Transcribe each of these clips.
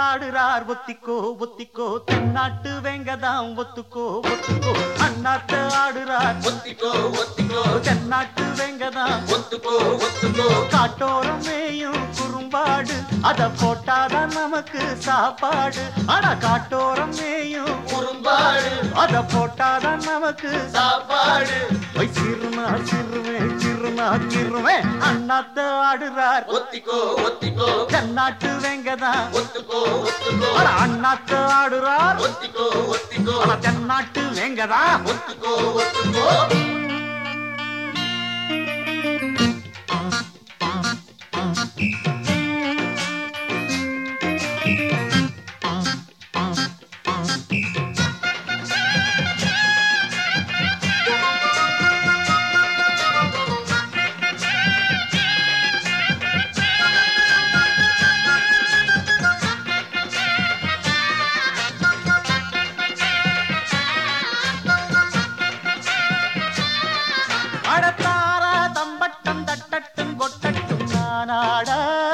ஆடுறார் ஒத்திக்கோ ஒத்திக்கோ. தென்னாட்டு வெங்கதாம் ஒத்துக்கோ ஒத்துக்கோ. அண்ணாத்த ஆடுறார். ஒத்திக்கோ ஒத்திக்கோ. தென்னாட்டு வெங்கதாம் ஒத்துக்கோ ஒத்துக்கோ. காட்டோரம் மேயும் குறும்பாடு அத போட்டாதான் நமக்கு சாப்பாடு. ஆனா காட்டோரம் மேயும் குறும்பாடு அத போட்டாதான் நமக்கு சாப்பாடு. ஒய் சிறுமா சிறுமே சிறுமா சிறுமே அண்ணாத்த ஆடுறார். ஒத்திக்கோ ஒத்திக்கோ. தென்னாட்டு வெங்கதான் ஒத்துக்கோ அண்ணாத்த ஆடுறார். ஒத்திக்கோ ஒத்திக்கோ. ஆனா தென்னாட்டு வெங்கதா. ஒத்துக்கோ ஒத்துக்கோ.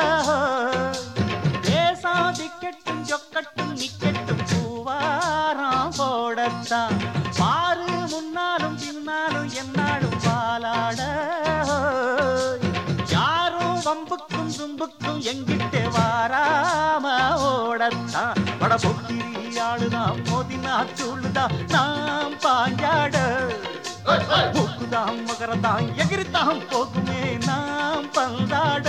நானாட தேசம் திக்கட்டும் சொக்கட்டும் நிக்கட்டும் பூவாரம் போடத்தான் பாரு முன்னாலும் பின்னாலும் என்னாலும் பாலாட. யாரும் வம்புக்கும் தும்புக்கும் எங்கிட்டே வாராம ஓடத்தான் பட பொக்கிரி ஆளுதான் மோதினா தூளுதான் நாம் பாஞ்சாட. மூக்குதாம் மகரதாம் எகிரிதாம் போகுமே நாம் பந்தாட.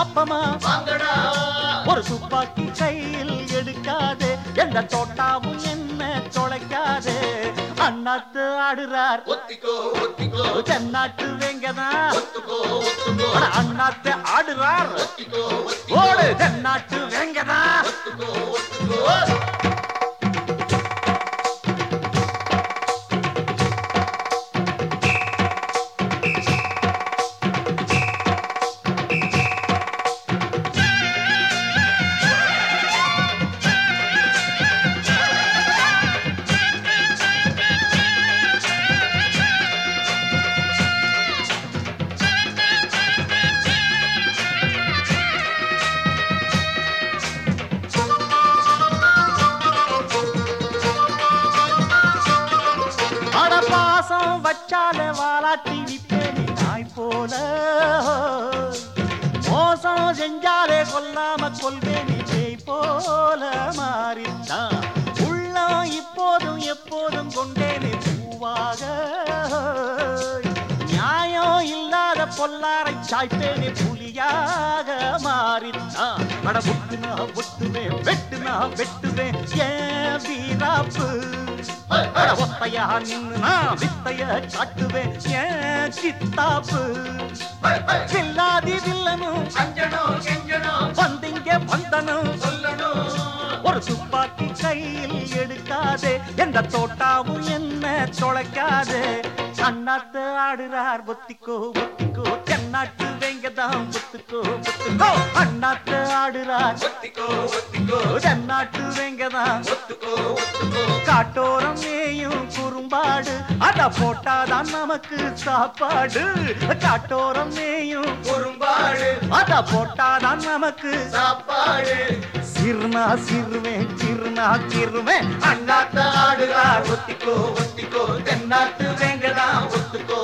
பாப்பமா ஒரு துப்பாக்கி கையில் எடுக்காதே. எந்த தோட்டாவும் என்ன தொலைக்காதே. அண்ணாத்து ஆடுறார். தென்னாட்டு ஒத்துக்கோ அண்ணாத்து ஆடுறார். ஓடு தென்னாட்டு வெங்கதான் பாசம் வச்சால வாலாட்டி விப்பேனி நாய் போல. மோசம் செஞ்சாலே கொல்லாம கொல்வேனி பேய் போல மாறித்தான். உள்ளம் இப்போதும் எப்போதும் கொண்டேனே பூவாக. நியாயம் இல்லாத பொல்லாரை சாய்ப்பேனே புலியாக மாறித்தான். அட ஒட்டுனா ஒட்டுவேன் வெட்டுனா வெட்டுவேன் ஏன் அட ஒத்தையா நின்னு நான் வித்தைய காட்டுவேன். ஏன் சித்தாப்பு? வில்லாதி வில்லனும் வந்திங்க வந்தனும் ஒரு துப்பாக்கி கையில் எடுக்காதே. எந்த தோட்டாவும் என்ன தொலைக்காதே. அண்ணாத்து ஆடுறார் ஒத்திக்கோ ஒத்திக்கோ தென்னாட்டு வெங்கதான் ஒத்துக்கோ ஒத்துக்கோ அண்ணாத்து ஆடுறார் ஒத்திக்கோ ஒத்திக்கோ தென்னாட்டு வெங்கதான் ஒத்துக்கோ ஒத்துக்கோ காட்டோரம் மேயும் குறும்பாடு அத போட்டாதான் நமக்கு சாப்பாடு. காட்டோரம் மேயும் குறும்பாடு அத போட்டாதான் நமக்கு சாப்பாடு. சிறுனா சிறுவேன் சிறுனா சிறுவேன் அண்ணாத்த ஆடுறார் ஒத்திக்கோ ஒத்திக்கோ. தென்னாத்து வேங்கதான் ஒத்துக்கோ